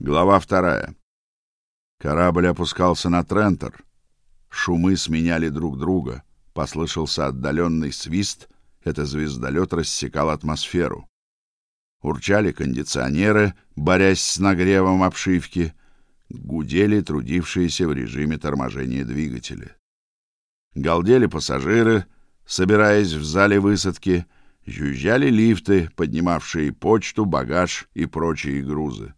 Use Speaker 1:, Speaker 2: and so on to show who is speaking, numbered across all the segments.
Speaker 1: Глава вторая. Корабль опускался на Трентер. Шумы сменяли друг друга. Послышался отдаленный свист. Это звездолет рассекал атмосферу. Урчали кондиционеры, борясь с нагревом обшивки. Гудели трудившиеся в режиме торможения двигатели. Галдели пассажиры, собираясь в зале высадки. Жужжали лифты, поднимавшие почту, багаж и прочие грузы.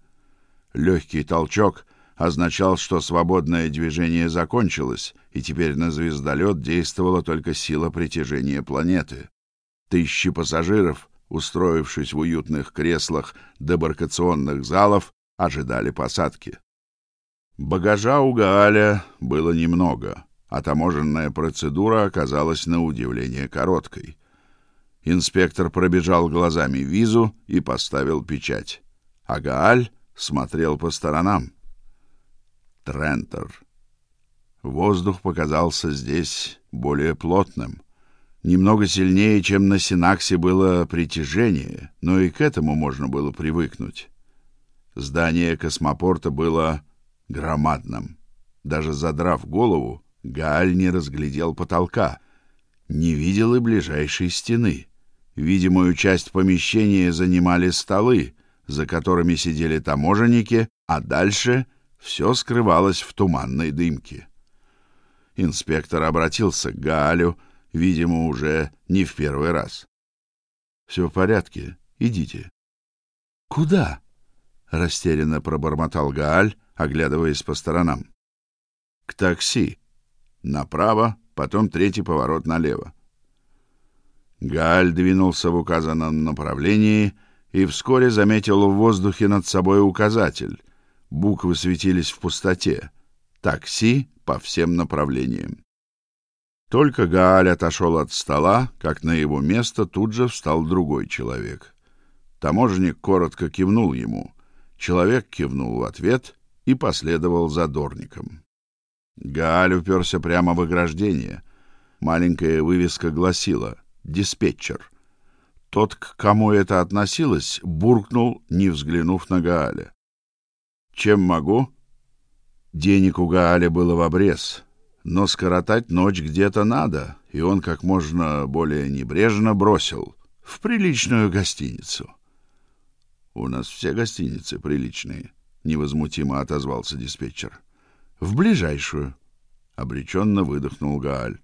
Speaker 1: Легкий толчок означал, что свободное движение закончилось, и теперь на звездолет действовала только сила притяжения планеты. Тысячи пассажиров, устроившись в уютных креслах дебаркационных залов, ожидали посадки. Багажа у Гааля было немного, а таможенная процедура оказалась на удивление короткой. Инспектор пробежал глазами визу и поставил печать. А Гааль смотрел по сторонам. Трентер. Воздух показался здесь более плотным. Немного сильнее, чем на Синаксе было притяжение, но и к этому можно было привыкнуть. Здание космопорта было громадным. Даже задрав голову, Гааль не разглядел потолка, не видел и ближайшей стены. Видимую часть помещения занимали столы, за которыми сидели таможенники, а дальше все скрывалось в туманной дымке. Инспектор обратился к Гаалю, видимо, уже не в первый раз. Все в порядке, идите. Куда? растерянно пробормотал Гааль, оглядываясь по сторонам. К такси. Направо, потом третий поворот налево. Гааль двинулся в указанном направлении и вскоре заметил в воздухе над собой указатель. Буквы светились в пустоте. Такси по всем направлениям. Только Гааль отошел от стола, как на его место тут же встал другой человек. Таможенник коротко кивнул ему. Человек кивнул в ответ и последовал за дорником. Гааль уперся прямо в ограждение. Маленькая вывеска гласила «Диспетчер». Тот, к кому это относилось, буркнул, не взглянув на Гааля. «Чем могу?» Денег у Гааля было в обрез, но скоротать ночь где-то надо, и он как можно более небрежно бросил в приличную гостиницу. «У нас все гостиницы приличные», — невозмутимо отозвался диспетчер. «В ближайшую», — обреченно выдохнул Гааль.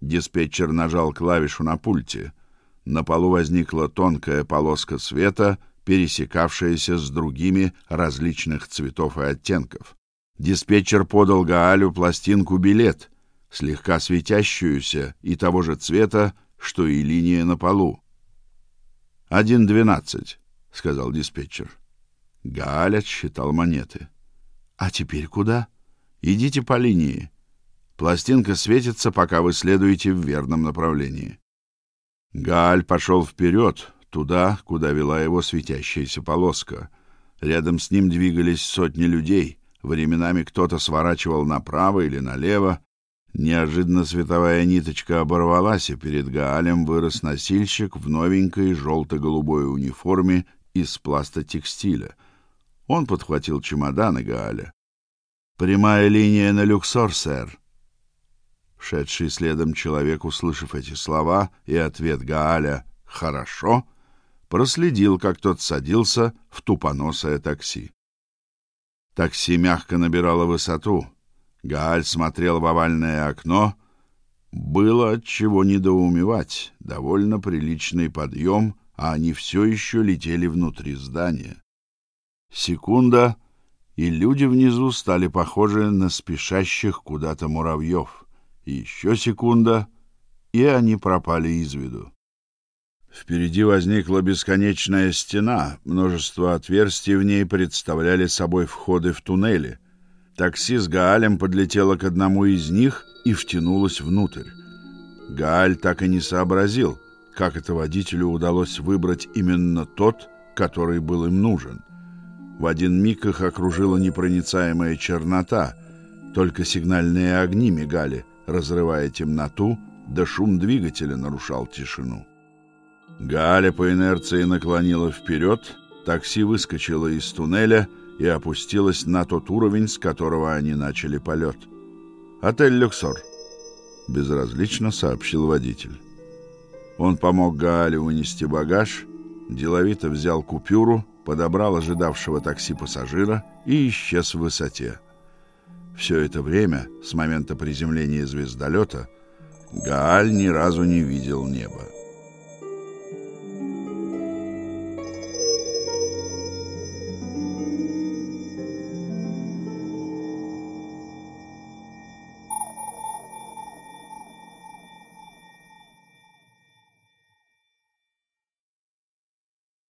Speaker 1: Диспетчер нажал клавишу на пульте — на полу возникла тонкая полоска света, пересекавшаяся с другими различных цветов и оттенков. Диспетчер подал Гаалю пластинку билет, слегка светящуюся и того же цвета, что и линия на полу. «Один двенадцать», — сказал диспетчер. Гааль отсчитал монеты. «А теперь куда? Идите по линии. Пластинка светится, пока вы следуете в верном направлении». Гааль пошел вперед, туда, куда вела его светящаяся полоска. Рядом с ним двигались сотни людей. Временами кто-то сворачивал направо или налево. Неожиданно световая ниточка оборвалась, и перед Гаалем вырос носильщик в новенькой желто-голубой униформе из пластотекстиля. Он подхватил чемоданы Гааля. «Прямая линия на Люксор, сэр», Шедший следом человек, услышав эти слова и ответ Гааля «хорошо», проследил, как тот садился в тупоносое такси. Такси мягко набирало высоту. Гааль смотрел в овальное окно. Было от чего недоумевать. Довольно приличный подъем, а они все еще летели внутри здания. Секунда, и люди внизу стали похожи на спешащих куда-то муравьев. Еще секунда, и они пропали из виду. Впереди возникла бесконечная стена, множество отверстий в ней представляли собой входы в туннели. Такси с Гаалем подлетело к одному из них и втянулось внутрь. Гааль так и не сообразил, как это водителю удалось выбрать именно тот, который был им нужен. В один миг их окружила непроницаемая чернота, только сигнальные огни мигали — разрывая темноту, да шум двигателя нарушал тишину. Галя по инерции наклонила вперед, такси выскочило из туннеля и опустилась на тот уровень, с которого они начали полет. «Отель «Люксор», — безразлично сообщил водитель. Он помог Гаале унести багаж, деловито взял купюру, подобрал ожидавшего такси пассажира и исчез в высоте. Все это время, с момента приземления звездолета, Гааль ни разу не видел неба.